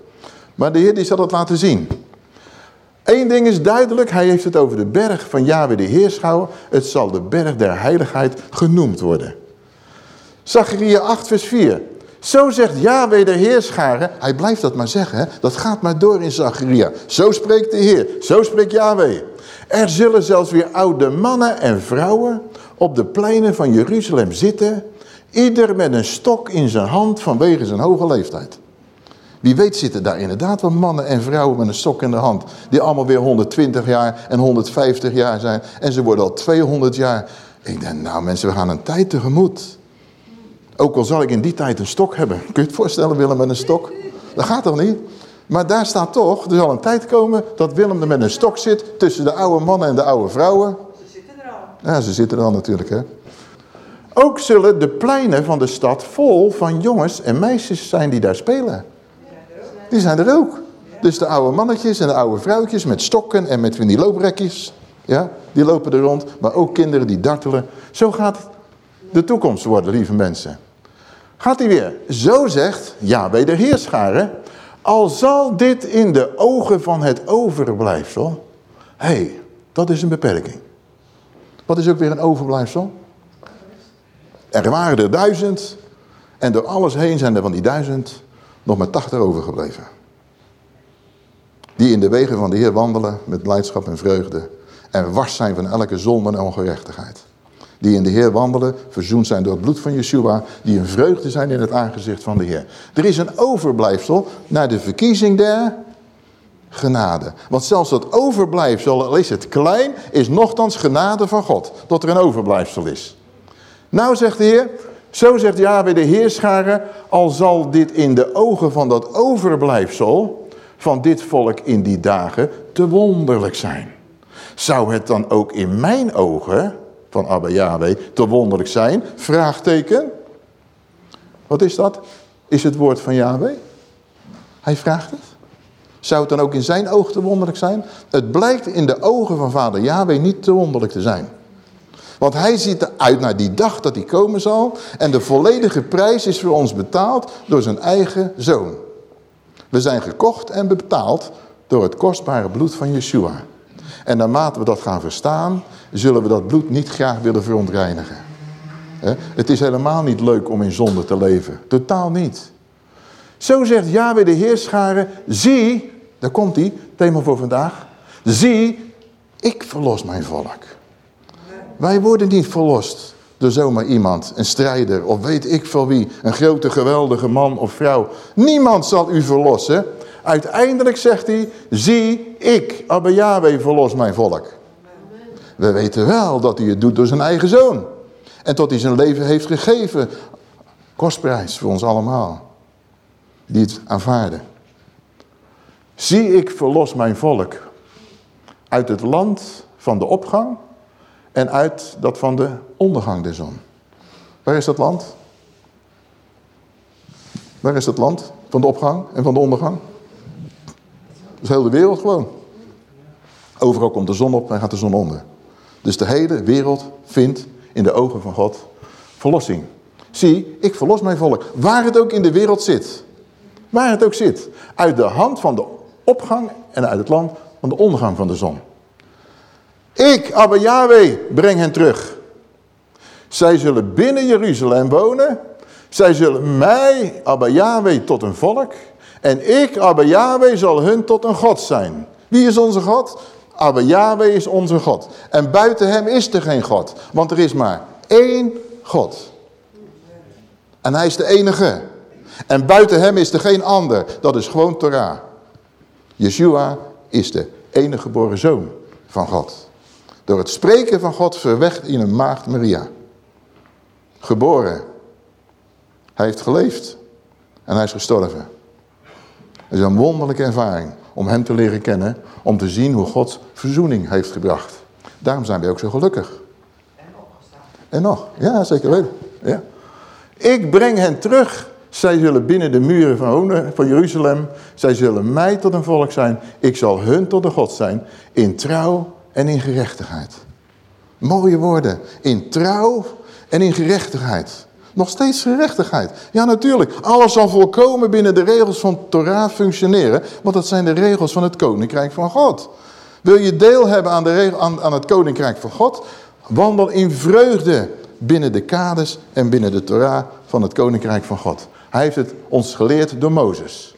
Maar de Heer die zal het laten zien. Eén ding is duidelijk, hij heeft het over de berg van Yahweh de Heerschouwer. Het zal de berg der heiligheid genoemd worden. Zacharia 8 vers 4. Zo zegt Yahweh de Heerscharen, hij blijft dat maar zeggen, dat gaat maar door in Zacharia. Zo spreekt de Heer, zo spreekt Yahweh. Er zullen zelfs weer oude mannen en vrouwen op de pleinen van Jeruzalem zitten, ieder met een stok in zijn hand vanwege zijn hoge leeftijd. Wie weet zitten daar inderdaad wel mannen en vrouwen met een stok in de hand. Die allemaal weer 120 jaar en 150 jaar zijn. En ze worden al 200 jaar. Ik denk, nou mensen, we gaan een tijd tegemoet. Ook al zal ik in die tijd een stok hebben. Kun je het voorstellen, Willem met een stok? Dat gaat toch niet? Maar daar staat toch, er zal een tijd komen dat Willem er met een stok zit tussen de oude mannen en de oude vrouwen. Ze zitten er al. Ja, ze zitten er al natuurlijk, hè. Ook zullen de pleinen van de stad vol van jongens en meisjes zijn die daar spelen. Die zijn er ook. Dus de oude mannetjes en de oude vrouwtjes met stokken en met die looprekjes. Ja, die lopen er rond. Maar ook kinderen die dartelen. Zo gaat de toekomst worden, lieve mensen. Gaat hij weer. Zo zegt bij de Heerscharen. Al zal dit in de ogen van het overblijfsel. Hé, hey, dat is een beperking. Wat is ook weer een overblijfsel? Er waren er duizend. En door alles heen zijn er van die duizend nog maar tachtig overgebleven. Die in de wegen van de Heer wandelen met blijdschap en vreugde. En wars zijn van elke zonde en ongerechtigheid. Die in de Heer wandelen, verzoend zijn door het bloed van Yeshua. Die een vreugde zijn in het aangezicht van de Heer. Er is een overblijfsel naar de verkiezing der genade. Want zelfs dat overblijfsel, al is het klein, is nogthans genade van God. Dat er een overblijfsel is. Nou zegt de Heer, zo zegt Yahweh de Heerscharen, al zal dit in de ogen van dat overblijfsel van dit volk in die dagen te wonderlijk zijn. Zou het dan ook in mijn ogen, van Abba Yahweh, te wonderlijk zijn? Vraagteken. Wat is dat? Is het woord van Yahweh? Hij vraagt het. Zou het dan ook in zijn ogen te wonderlijk zijn? Het blijkt in de ogen van vader Yahweh niet te wonderlijk te zijn. Want hij ziet uit naar die dag dat hij komen zal. En de volledige prijs is voor ons betaald door zijn eigen zoon. We zijn gekocht en betaald door het kostbare bloed van Yeshua. En naarmate we dat gaan verstaan, zullen we dat bloed niet graag willen verontreinigen. Het is helemaal niet leuk om in zonde te leven. Totaal niet. Zo zegt Yahweh de Heerscharen, zie, daar komt hij, thema voor vandaag. Zie, ik verlos mijn volk. Wij worden niet verlost door zomaar iemand, een strijder of weet ik veel wie, een grote geweldige man of vrouw. Niemand zal u verlossen. Uiteindelijk zegt hij, zie ik, Abba Yahweh, verlos mijn volk. We weten wel dat hij het doet door zijn eigen zoon. En tot hij zijn leven heeft gegeven. Kostprijs voor ons allemaal. Die het aanvaarden. Zie ik verlos mijn volk uit het land van de opgang en uit dat van de ondergang der zon. Waar is dat land? Waar is dat land van de opgang en van de ondergang? Dat heel de wereld gewoon. Overal komt de zon op en gaat de zon onder. Dus de hele wereld vindt in de ogen van God verlossing. Zie, ik verlos mijn volk. Waar het ook in de wereld zit. Waar het ook zit. Uit de hand van de opgang en uit het land van de ondergang van de zon. Ik, Abba Yahweh, breng hen terug. Zij zullen binnen Jeruzalem wonen. Zij zullen mij, Abba Yahweh, tot een volk. En ik, Abba Yahweh, zal hun tot een God zijn. Wie is onze God? Abba Yahweh is onze God. En buiten hem is er geen God. Want er is maar één God. En hij is de enige. En buiten hem is er geen ander. Dat is gewoon Torah. Yeshua is de enige geboren zoon van God. Door het spreken van God verwekt in een maagd Maria. Geboren. Hij heeft geleefd. En hij is gestorven. Het is een wonderlijke ervaring om hem te leren kennen. Om te zien hoe God verzoening heeft gebracht. Daarom zijn wij ook zo gelukkig. En opgestaan. En nog, ja zeker weten. Ja. Ik breng hen terug. Zij zullen binnen de muren van, van Jeruzalem. Zij zullen mij tot een volk zijn. Ik zal hun tot een God zijn. In trouw en in gerechtigheid. Mooie woorden. In trouw en in gerechtigheid. Nog steeds gerechtigheid. Ja, natuurlijk. Alles zal volkomen binnen de regels van Torah functioneren. Want dat zijn de regels van het Koninkrijk van God. Wil je deel hebben aan, de aan, aan het Koninkrijk van God? Wandel in vreugde binnen de kaders en binnen de Torah van het Koninkrijk van God. Hij heeft het ons geleerd door Mozes.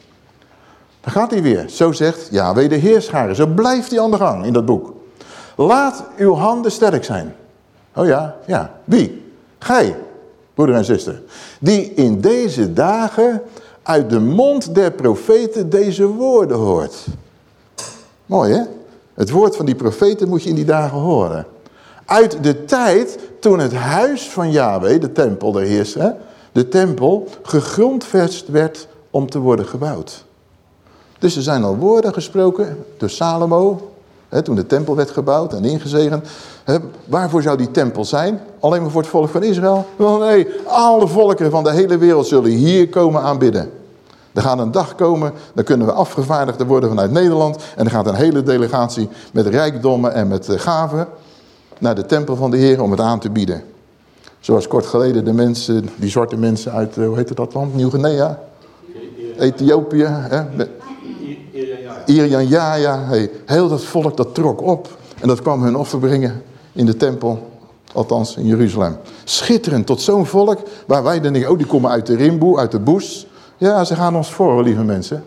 Dan gaat hij weer. Zo zegt Yahweh de Heerscharen. Zo blijft hij aan de gang in dat boek. Laat uw handen sterk zijn. Oh ja, ja. Wie? Gij, broeder en zuster. Die in deze dagen uit de mond der profeten deze woorden hoort. Mooi hè? Het woord van die profeten moet je in die dagen horen. Uit de tijd toen het huis van Yahweh, de tempel der heerser, de tempel gegrondvest werd om te worden gebouwd. Dus er zijn al woorden gesproken door Salomo, toen de tempel werd gebouwd en ingezegend. Waarvoor zou die tempel zijn? Alleen maar voor het volk van Israël? Wel nee, alle volkeren van de hele wereld zullen hier komen aanbidden. Er gaat een dag komen, dan kunnen we afgevaardigden worden vanuit Nederland. En er gaat een hele delegatie met rijkdommen en met eh, gaven naar de tempel van de Heer om het aan te bieden. Zoals kort geleden de mensen, die zwarte mensen uit, eh, hoe heet dat land? Nieuw-Guinea? Ethiopië. Hè? Irian Jaya. Hey, heel dat volk dat trok op. En dat kwam hun offer brengen in de tempel. Althans in Jeruzalem. Schitterend tot zo'n volk. Waar wij denken, oh die komen uit de rimboe, uit de boes. Ja, ze gaan ons voor, lieve mensen.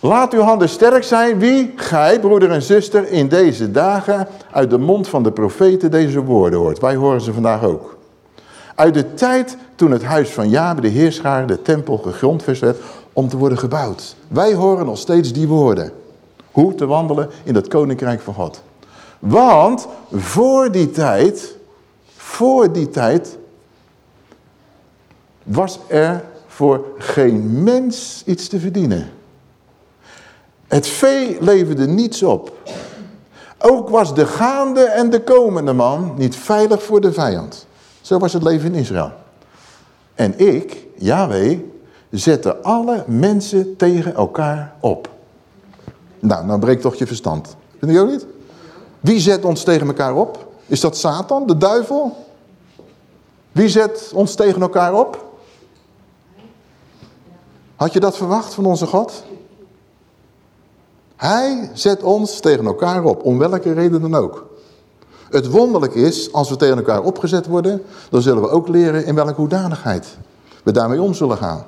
Laat uw handen sterk zijn. Wie? Gij, broeder en zuster, in deze dagen uit de mond van de profeten deze woorden hoort. Wij horen ze vandaag ook. Uit de tijd toen het huis van Jabe, de heerschaar, de tempel gegrondvest werd om te worden gebouwd. Wij horen nog steeds die woorden. Hoe te wandelen in het koninkrijk van God. Want voor die tijd, voor die tijd, was er voor geen mens iets te verdienen. Het vee leverde niets op. Ook was de gaande en de komende man niet veilig voor de vijand. Zo was het leven in Israël. En ik, Yahweh, zette alle mensen tegen elkaar op. Nou, dan breekt toch je verstand. Vind je ook niet? Wie zet ons tegen elkaar op? Is dat Satan, de duivel? Wie zet ons tegen elkaar op? Had je dat verwacht van onze God? Hij zet ons tegen elkaar op, om welke reden dan ook. Het wonderlijk is, als we tegen elkaar opgezet worden, dan zullen we ook leren in welke hoedanigheid we daarmee om zullen gaan.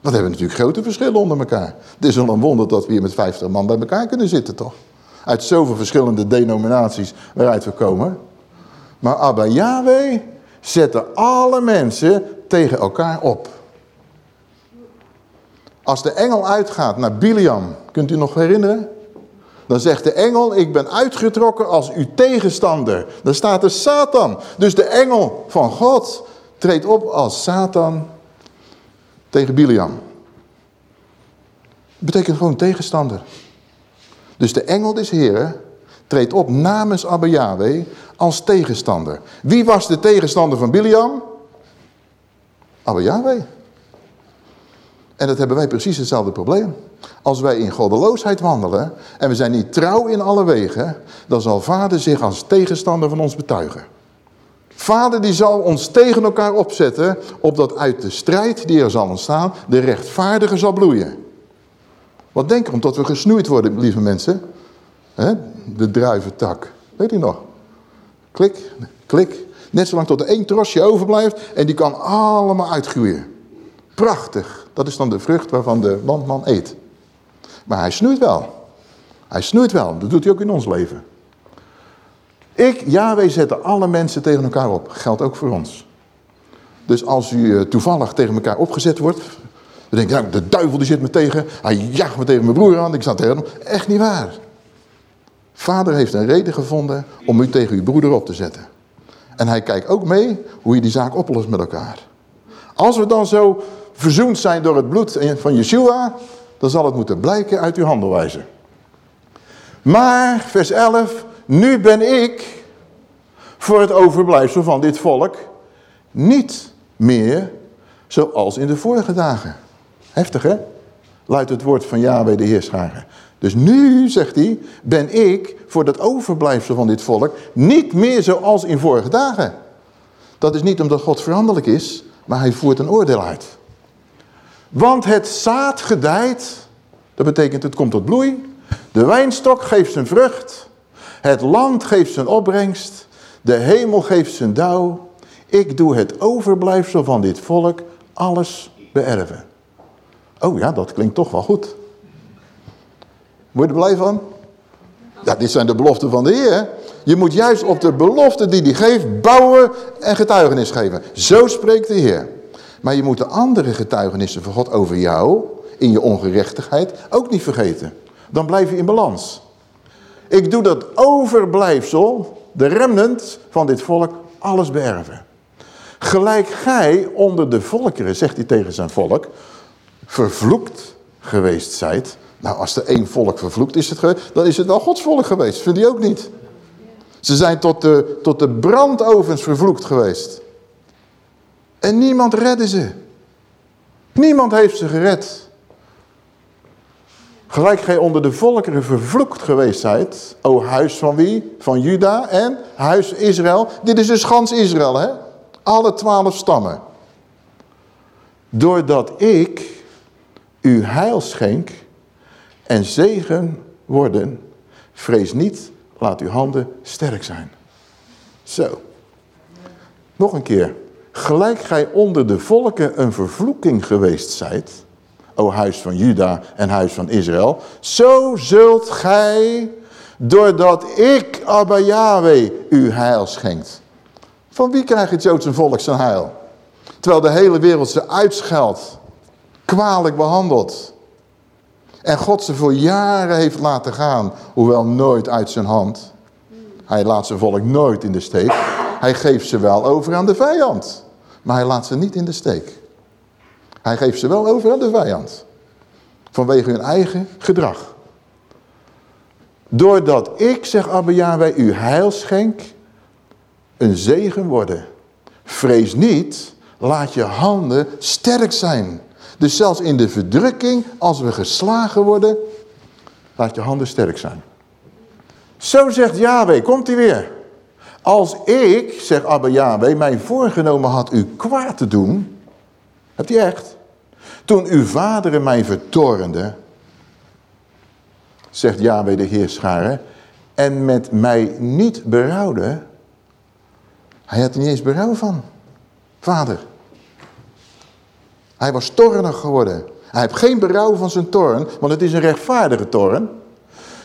We hebben natuurlijk grote verschillen onder elkaar. Het is al een wonder dat we hier met 50 man bij elkaar kunnen zitten, toch? Uit zoveel verschillende denominaties waaruit we komen. Maar Abba Yahweh zette alle mensen tegen elkaar op. Als de engel uitgaat naar Biliam, kunt u nog herinneren? Dan zegt de engel, ik ben uitgetrokken als uw tegenstander. Dan staat er Satan. Dus de engel van God treedt op als Satan tegen Biliam. Dat betekent gewoon tegenstander. Dus de engel des Heren treedt op namens Abba Yahweh als tegenstander. Wie was de tegenstander van Biliam? Abba Yahweh. En dat hebben wij precies hetzelfde probleem. Als wij in goddeloosheid wandelen en we zijn niet trouw in alle wegen, dan zal vader zich als tegenstander van ons betuigen. Vader die zal ons tegen elkaar opzetten, opdat uit de strijd die er zal ontstaan, de rechtvaardige zal bloeien. Wat denk je, omdat we gesnoeid worden, lieve mensen? He? De druiventak. Weet u nog? Klik, klik. Net zolang tot er één trosje overblijft en die kan allemaal uitgroeien. Prachtig. Dat is dan de vrucht waarvan de landman eet. Maar hij snoeit wel. Hij snoeit wel. Dat doet hij ook in ons leven. Ik, Yahweh, zette alle mensen tegen elkaar op. Geldt ook voor ons. Dus als u eh, toevallig tegen elkaar opgezet wordt... dan denk je, de duivel die zit me tegen. Hij jaagt me tegen mijn broer aan. Ik sta tegen. Echt niet waar. Vader heeft een reden gevonden om u tegen uw broeder op te zetten. En hij kijkt ook mee hoe je die zaak oplost met elkaar. Als we dan zo verzoend zijn door het bloed van Yeshua... dan zal het moeten blijken uit uw handelwijze. Maar, vers 11... Nu ben ik voor het overblijfsel van dit volk niet meer zoals in de vorige dagen. Heftig hè? Luidt het woord van Yahweh de Heerscharen. Dus nu, zegt hij, ben ik voor dat overblijfsel van dit volk niet meer zoals in vorige dagen. Dat is niet omdat God veranderlijk is, maar hij voert een oordeel uit. Want het zaad gedijt, dat betekent het komt tot bloei. De wijnstok geeft zijn vrucht. Het land geeft zijn opbrengst. De hemel geeft zijn dauw. Ik doe het overblijfsel van dit volk alles beërven. Oh ja, dat klinkt toch wel goed. Word je er blij van? Ja, dit zijn de beloften van de Heer. Je moet juist op de belofte die hij geeft bouwen en getuigenis geven. Zo spreekt de Heer. Maar je moet de andere getuigenissen van God over jou, in je ongerechtigheid, ook niet vergeten. Dan blijf je in balans. Ik doe dat overblijfsel, de remnant van dit volk, alles beërven. Gelijk gij onder de volkeren, zegt hij tegen zijn volk, vervloekt geweest zijt. Nou, als er één volk vervloekt is het dan is het wel Gods volk geweest. Vind je ook niet? Ze zijn tot de, tot de brandovens vervloekt geweest. En niemand redde ze. Niemand heeft ze gered. Gelijk gij onder de volkeren vervloekt geweest zijt, o huis van wie? Van Juda en huis Israël. Dit is dus gans Israël, hè? Alle twaalf stammen. Doordat ik u heil schenk en zegen worden, vrees niet, laat uw handen sterk zijn. Zo. Nog een keer. Gelijk gij onder de volken een vervloeking geweest zijt, o huis van Juda en huis van Israël. Zo zult gij, doordat ik, Abba Yahweh, u heil schenkt. Van wie krijgt het Joodse volk zijn heil? Terwijl de hele wereld ze uitscheldt, kwalijk behandelt. En God ze voor jaren heeft laten gaan, hoewel nooit uit zijn hand. Hij laat zijn volk nooit in de steek. Hij geeft ze wel over aan de vijand. Maar hij laat ze niet in de steek. Hij geeft ze wel over aan de vijand. Vanwege hun eigen gedrag. Doordat ik, zeg Abba Yahweh, u heil schenk, een zegen worden. Vrees niet, laat je handen sterk zijn. Dus zelfs in de verdrukking, als we geslagen worden, laat je handen sterk zijn. Zo zegt Yahweh, komt hij weer. Als ik, zegt Abba Yahweh, mij voorgenomen had u kwaad te doen, hebt hij echt. Toen uw vaderen mij vertorende, zegt Yahweh de Heerscharen, en met mij niet berouwde, hij had er niet eens berouw van, vader. Hij was toornig geworden. Hij heeft geen berouw van zijn toorn, want het is een rechtvaardige toorn.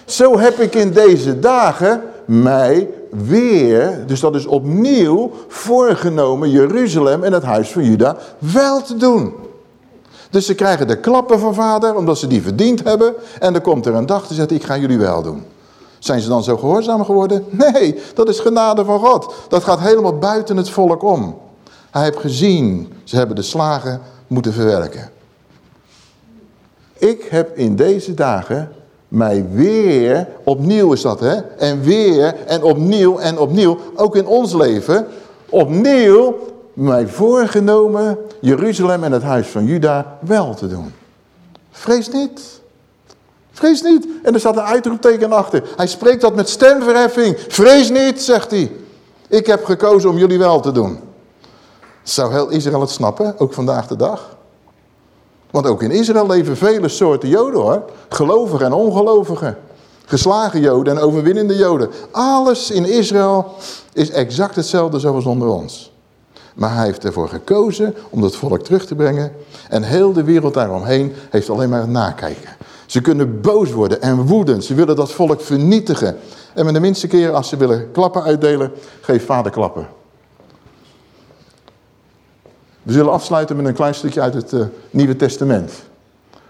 Zo heb ik in deze dagen mij weer, dus dat is opnieuw, voorgenomen Jeruzalem en het huis van Juda wel te doen. Dus ze krijgen de klappen van vader, omdat ze die verdiend hebben. En dan komt er een dag te zeggen, ik ga jullie wel doen. Zijn ze dan zo gehoorzaam geworden? <laughs> Nee, dat is genade van God. Dat gaat helemaal buiten het volk om. Hij heeft gezien, ze hebben de slagen moeten verwerken. Ik heb in deze dagen mij weer, opnieuw is dat hè, en weer en opnieuw en opnieuw, ook in ons leven, opnieuw mij voorgenomen Jeruzalem en het huis van Juda wel te doen. Vrees niet. Vrees niet. En er staat een uitroepteken achter. Hij spreekt dat met stemverheffing. Vrees niet, zegt hij. Ik heb gekozen om jullie wel te doen. Zou heel Israël het snappen, ook vandaag de dag? Want ook in Israël leven vele soorten joden hoor. Gelovigen en ongelovigen. Geslagen joden en overwinnende joden. Alles in Israël is exact hetzelfde zoals onder ons. Maar hij heeft ervoor gekozen om het volk terug te brengen. En heel de wereld daaromheen heeft alleen maar het nakijken. Ze kunnen boos worden en woedend. Ze willen dat volk vernietigen. En met de minste keren als ze willen klappen uitdelen, geef vader klappen. We zullen afsluiten met een klein stukje uit het uh, Nieuwe Testament.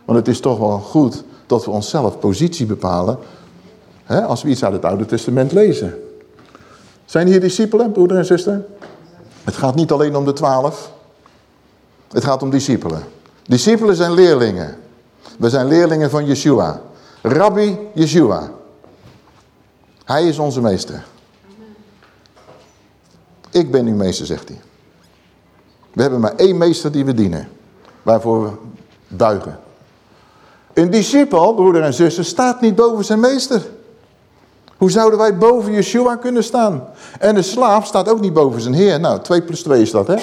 Want het is toch wel goed dat we onszelf positie bepalen hè, als we iets uit het Oude Testament lezen. Zijn hier discipelen, broeder en zuster? Het gaat niet alleen om de twaalf. Het gaat om discipelen. Discipelen zijn leerlingen. We zijn leerlingen van Yeshua. Rabbi Yeshua. Hij is onze meester. Ik ben uw meester, zegt hij. We hebben maar één meester die we dienen. Waarvoor we buigen. Een discipel, broeder en zuster, staat niet boven zijn meester. Hoe zouden wij boven Yeshua kunnen staan? En een slaaf staat ook niet boven zijn heer. Nou, 2 plus 2 is dat, hè?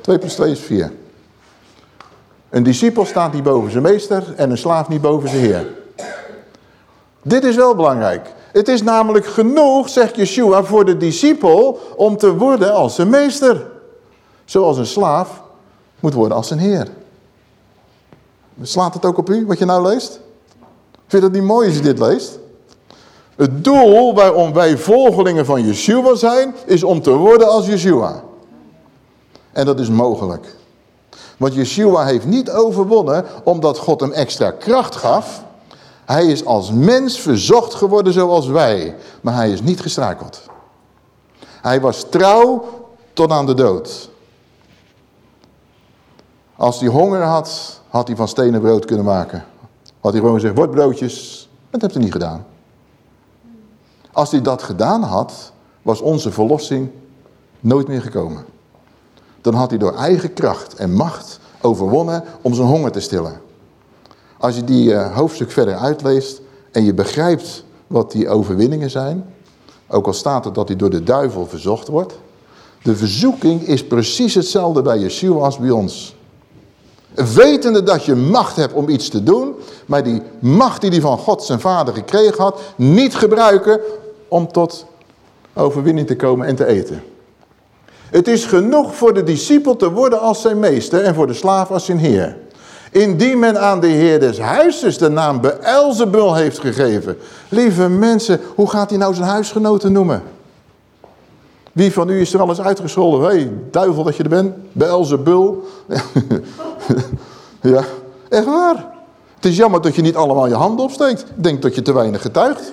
2 plus 2 is 4. Een discipel staat niet boven zijn meester en een slaaf niet boven zijn heer. Dit is wel belangrijk. Het is namelijk genoeg, zegt Yeshua, voor de discipel om te worden als zijn meester. Zoals een slaaf moet worden als zijn heer. Slaat het ook op u, wat je nou leest? Vind je dat niet mooi als je dit leest? Het doel waarom wij volgelingen van Yeshua zijn, is om te worden als Yeshua. En dat is mogelijk. Want Yeshua heeft niet overwonnen omdat God hem extra kracht gaf. Hij is als mens verzocht geworden zoals wij. Maar hij is niet gestrakeld. Hij was trouw tot aan de dood. Als hij honger had, had hij van stenen brood kunnen maken. Had hij gewoon gezegd, word broodjes. Dat heeft hij niet gedaan. Als hij dat gedaan had, was onze verlossing nooit meer gekomen. Dan had hij door eigen kracht en macht overwonnen om zijn honger te stillen. Als je die uh, hoofdstuk verder uitleest en je begrijpt wat die overwinningen zijn, ook al staat er dat hij door de duivel verzocht wordt, de verzoeking is precies hetzelfde bij Yeshua als bij ons. Wetende dat je macht hebt om iets te doen, maar die macht die hij van God zijn vader gekregen had, niet gebruiken om tot overwinning te komen en te eten. Het is genoeg voor de discipel te worden als zijn meester en voor de slaaf als zijn heer. Indien men aan de heer des huizes de naam Beelzebul heeft gegeven. Lieve mensen, hoe gaat hij nou zijn huisgenoten noemen? Wie van u is er alles uitgescholden? Hé, hey, duivel dat je er bent. Beelzebul. <laughs> ja, echt waar. Het is jammer dat je niet allemaal je handen opsteekt. Denk dat je te weinig getuigt.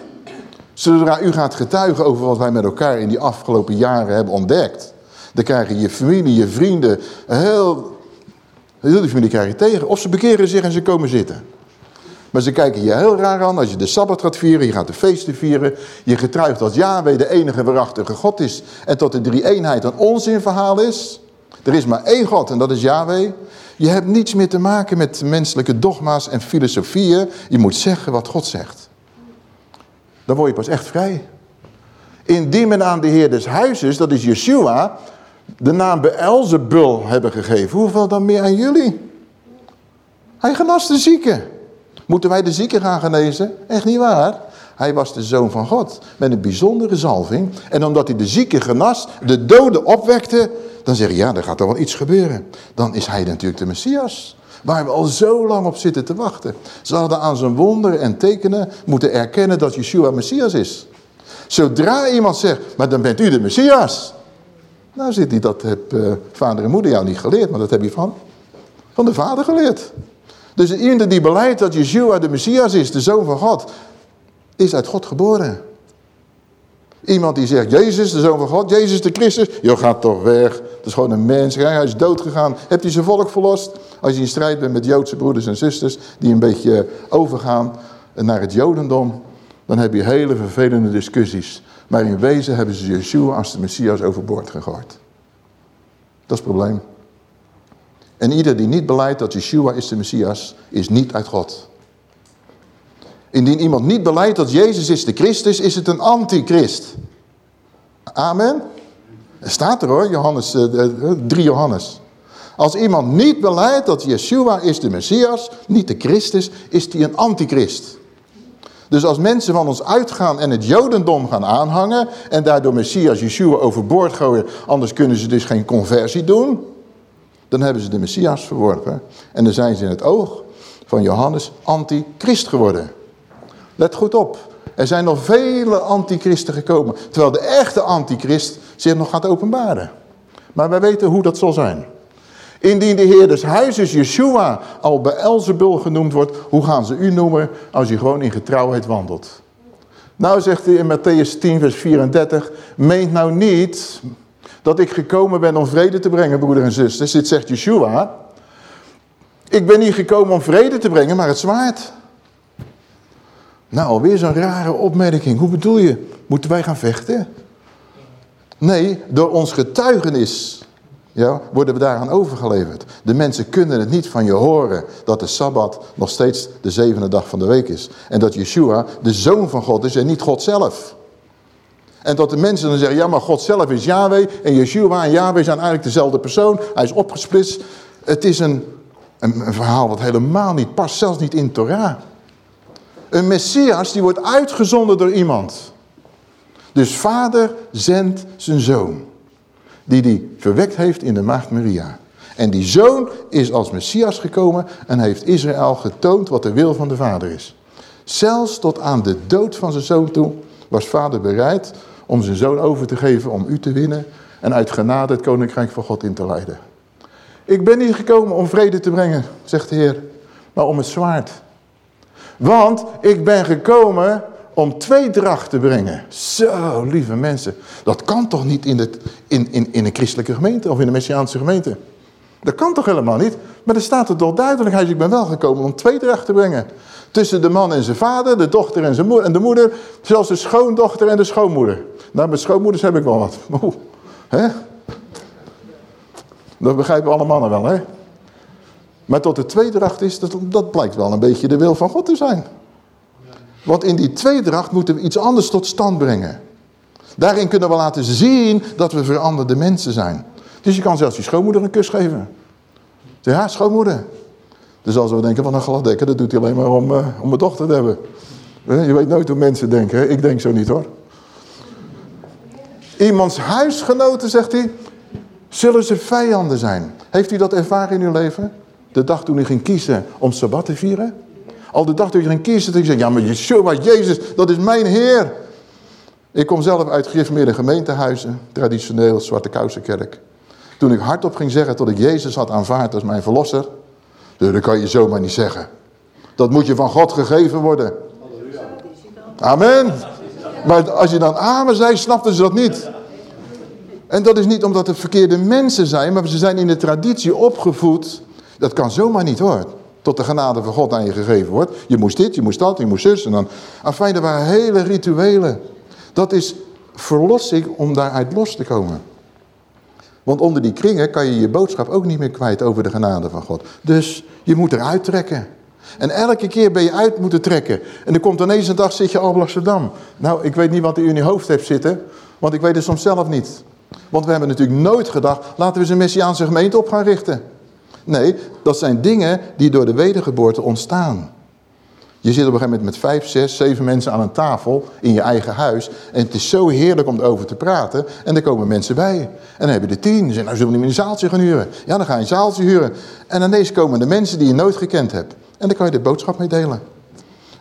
Zodra u gaat getuigen over wat wij met elkaar in die afgelopen jaren hebben ontdekt. Dan krijgen je familie, je vrienden, heel, heel die familie krijg je tegen. Of ze bekeren zich en ze komen zitten. Maar ze kijken je heel raar aan als je de Sabbat gaat vieren, je gaat de feesten vieren. Je getuigt dat Yahweh de enige waarachtige God is. En tot de drie eenheid een onzinverhaal is. Er is maar één God en dat is Yahweh. Je hebt niets meer te maken met menselijke dogma's en filosofieën. Je moet zeggen wat God zegt. Dan word je pas echt vrij. Indien men aan de Heer des huizes, dat is Yeshua, de naam Beelzebul hebben gegeven. Hoeveel dan meer aan jullie? Hij genas de zieken. Moeten wij de zieken gaan genezen? Echt niet waar. Hij was de zoon van God. Met een bijzondere zalving. En omdat hij de zieken genas, de doden opwekte. Dan zeg je, ja, er gaat er wel iets gebeuren. Dan is hij natuurlijk de Messias. Waar we al zo lang op zitten te wachten. Ze hadden aan zijn wonderen en tekenen moeten erkennen dat Yeshua Messias is. Zodra iemand zegt, maar dan bent u de Messias. Nou zit niet, dat heb uh, vader en moeder jou niet geleerd, maar dat heb je van, van de vader geleerd. Dus iemand die beleidt dat Yeshua de Messias is, de Zoon van God, is uit God geboren. Iemand die zegt, Jezus, de Zoon van God, Jezus de Christus, je gaat toch weg. Dat is gewoon een mens, hij is dood gegaan. Hebt hij zijn volk verlost? Als je in strijd bent met Joodse broeders en zusters, die een beetje overgaan naar het Jodendom, dan heb je hele vervelende discussies. Maar in wezen hebben ze Yeshua als de Messias overboord gegooid. Dat is het probleem. En ieder die niet beleidt dat Yeshua is de Messias, is niet uit God. Indien iemand niet beleidt dat Jezus is de Christus, is het een antichrist. Amen. Staat er hoor, Johannes, 3 Johannes. Als iemand niet beleidt dat Yeshua is de Messias, niet de Christus, is hij een antichrist. Dus als mensen van ons uitgaan en het jodendom gaan aanhangen... en daardoor Messias Yeshua overboord gooien... anders kunnen ze dus geen conversie doen... dan hebben ze de Messias verworpen. En dan zijn ze in het oog van Johannes antichrist geworden. Let goed op. Er zijn nog vele antichristen gekomen... terwijl de echte antichrist zich nog gaat openbaren. Maar wij weten hoe dat zal zijn. Indien de Heer des huizes Yeshua al Beelzebul genoemd wordt, hoe gaan ze u noemen als u gewoon in getrouwheid wandelt? Nou zegt hij in Matthäus 10 vers 34, meent nou niet dat ik gekomen ben om vrede te brengen, broeder en zusters. Dit zegt Yeshua. Ik ben niet gekomen om vrede te brengen, maar het zwaard. Nou, alweer zo'n rare opmerking. Hoe bedoel je? Moeten wij gaan vechten? Nee, door ons getuigenis ja, worden we daaraan overgeleverd. De mensen kunnen het niet van je horen dat de Sabbat nog steeds de zevende dag van de week is. En dat Yeshua de Zoon van God is en niet God zelf. En dat de mensen dan zeggen, ja maar God zelf is Yahweh en Yeshua en Yahweh zijn eigenlijk dezelfde persoon. Hij is opgesplitst. Het is een, een, een verhaal wat helemaal niet past, zelfs niet in Torah. Een Messias die wordt uitgezonden door iemand. Dus vader zendt zijn zoon die hij verwekt heeft in de maagd Maria. En die zoon is als Messias gekomen en heeft Israël getoond wat de wil van de vader is. Zelfs tot aan de dood van zijn zoon toe was vader bereid om zijn zoon over te geven om u te winnen en uit genade het koninkrijk van God in te leiden. Ik ben niet gekomen om vrede te brengen, zegt de Heer, maar om het zwaard. Want ik ben gekomen om tweedracht te brengen. Zo, lieve mensen. Dat kan toch niet in, het, in, in, in een christelijke gemeente of in een messiaanse gemeente? Dat kan toch helemaal niet? Maar er staat er toch duidelijk, hij ik ben wel gekomen om tweedracht te brengen. Tussen de man en zijn vader, de dochter en, zijn moeder, en de moeder, zelfs de schoondochter en de schoonmoeder. Nou, met schoonmoeders heb ik wel wat. Oeh, hè? Dat begrijpen alle mannen wel, hè? Maar tot de tweedracht is, dat, dat blijkt wel een beetje de wil van God te zijn. Want in die tweedracht moeten we iets anders tot stand brengen. Daarin kunnen we laten zien dat we veranderde mensen zijn. Dus je kan zelfs je schoonmoeder een kus geven. Ja, schoonmoeder. Dus als we denken van een gladdekker, dat doet hij alleen maar om, uh, om mijn dochter te hebben. Je weet nooit hoe mensen denken. Ik denk zo niet hoor. Iemands huisgenoten, zegt hij, zullen ze vijanden zijn. Heeft u dat ervaren in uw leven? De dag toen u ging kiezen om Sabbat te vieren? Al de dag dat je ging kiezen, dat je zegt, ja maar Yeshua, Jezus, dat is mijn Heer. Ik kom zelf uit gereformeerde gemeentehuizen, traditioneel Zwarte Kousenkerk. Toen ik hardop ging zeggen dat ik Jezus had aanvaard als mijn verlosser, dat kan je zomaar niet zeggen. Dat moet je van God gegeven worden. Amen. Maar als je dan amen zei, snapten ze dat niet. En dat is niet omdat het verkeerde mensen zijn, maar ze zijn in de traditie opgevoed. Dat kan zomaar niet hoor tot de genade van God aan je gegeven wordt. Je moest dit, je moest dat, je moest zus. En dan, afijn, er waren hele rituelen. Dat is verlossing om daaruit los te komen. Want onder die kringen kan je je boodschap ook niet meer kwijt over de genade van God. Dus je moet eruit trekken. En elke keer ben je uit moeten trekken. En dan komt ineens een dag, zit je op Amsterdam. Nou, ik weet niet wat u in je hoofd hebt zitten. Want ik weet het soms zelf niet. Want we hebben natuurlijk nooit gedacht, laten we eens een Messiaanse gemeente op gaan richten. Nee, dat zijn dingen die door de wedergeboorte ontstaan. Je zit op een gegeven moment met vijf, zes, zeven mensen aan een tafel in je eigen huis. En het is zo heerlijk om erover te praten. En er komen mensen bij. En dan heb je de tien. Ze zeggen, nou zullen we niet meer een zaaltje gaan huren? Ja, dan ga je een zaaltje huren. En ineens komen de mensen die je nooit gekend hebt. En dan kan je de boodschap mee delen.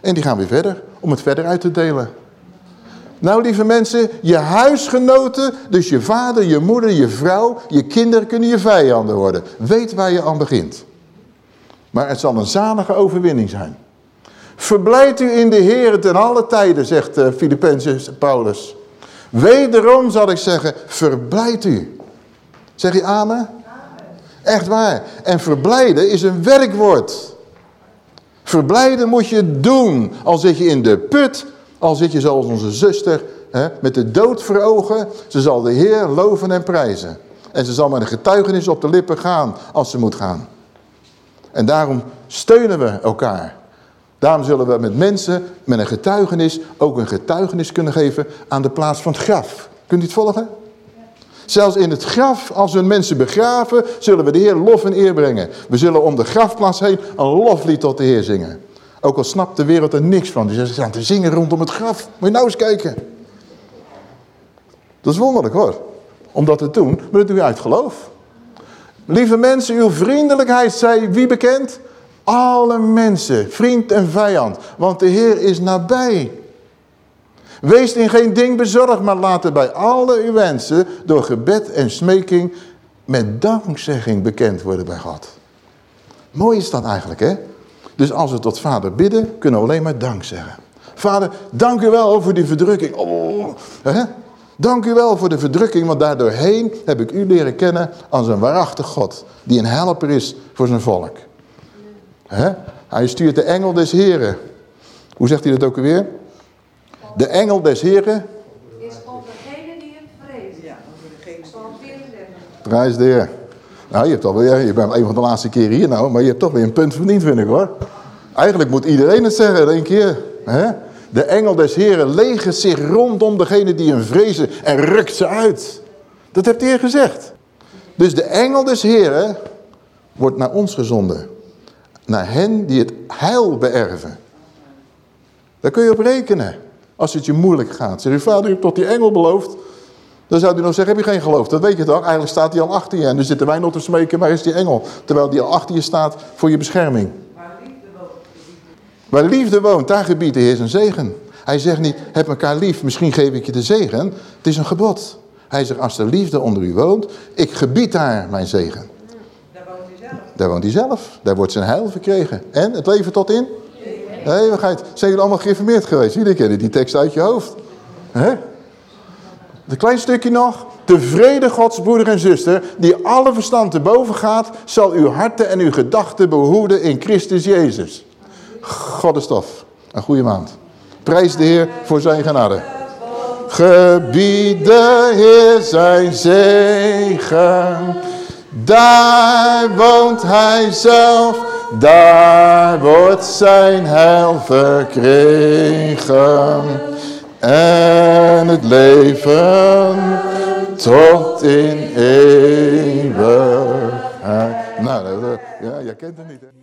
En die gaan weer verder, om het verder uit te delen. Nou lieve mensen, je huisgenoten, dus je vader, je moeder, je vrouw, je kinderen kunnen je vijanden worden. Weet waar je aan begint. Maar het zal een zalige overwinning zijn. Verblijd u in de Heer ten alle tijden, zegt uh, Filippenses Paulus. Wederom zal ik zeggen, verblijd u. Zeg je amen? Echt waar. En verblijden is een werkwoord. Verblijden moet je doen. Al zit je in de put, al zit je zoals onze zuster hè, met de dood voor ogen. Ze zal de Heer loven en prijzen. En ze zal met een getuigenis op de lippen gaan als ze moet gaan. En daarom steunen we elkaar. Daarom zullen we met mensen met een getuigenis ook een getuigenis kunnen geven aan de plaats van het graf. Kunt u het volgen? Zelfs in het graf, als we mensen begraven, zullen we de Heer lof en eer brengen. We zullen om de grafplaats heen een loflied tot de Heer zingen. Ook al snapt de wereld er niks van. Die zijn te zingen rondom het graf. Moet je nou eens kijken. Dat is wonderlijk hoor. Om dat te doen, maar dat doe je uit geloof. Lieve mensen, uw vriendelijkheid zij wie bekend? Alle mensen, vriend en vijand. Want de Heer is nabij. Wees in geen ding bezorgd, maar laat bij alle uw wensen door gebed en smeking met dankzegging bekend worden bij God. Mooi is dat eigenlijk, hè? Dus als we tot vader bidden, kunnen we alleen maar dank zeggen. Vader, dank u wel over die verdrukking. Oh, hè? Dank u wel voor de verdrukking, want daardoorheen heb ik u leren kennen als een waarachtig God. Die een helper is voor zijn volk. Hè? Hij stuurt de engel des Heren. Hoe zegt hij dat ook alweer? De engel des Heren. Is op degene die hem vreest. Ja, over degene. Psalm 34. Prijs de Heer. Nou, je, hebt alweer, je bent een van de laatste keren hier nou, maar je hebt toch weer een punt verdiend, vind ik hoor. Eigenlijk moet iedereen het zeggen in één keer. Hè? De engel des Heren legert zich rondom degene die hem vrezen en rukt ze uit. Dat hebt Heer gezegd. Dus de engel des Heren wordt naar ons gezonden. Naar hen die het heil beërven. Daar kun je op rekenen. Als het je moeilijk gaat. Zeg je, vader, u hebt tot die engel beloofd. Dan zou hij nog zeggen, heb je geen geloof? Dat weet je toch? Eigenlijk staat hij al achter je. En dan zitten wij nog te smeken, waar is die engel? Terwijl die al achter je staat voor je bescherming. Waar liefde woont. Waar liefde woont, daar gebiedt de Heer zijn zegen. Hij zegt niet, heb elkaar lief, misschien geef ik je de zegen. Het is een gebod. Hij zegt, als de liefde onder u woont, ik gebied daar mijn zegen. Daar woont hij zelf. Daar woont hij zelf. Daar wordt zijn heil verkregen. En het leven tot in? Nee, we gaan Zijn jullie allemaal geïnformeerd geweest? Jullie kennen die tekst uit je hoofd. Hè? Een klein stukje nog. De vrede Gods broeder en zuster, die alle verstand te boven gaat, zal uw harten en uw gedachten behoeden in Christus Jezus. God is tof. Een goede maand. Prijs de Heer voor zijn genade. Gebied de Heer zijn zegen. Daar woont hij zelf. Daar wordt zijn heil verkregen en het leven tot in eeuwigheid. Nou, ja, jij kent het niet, hè?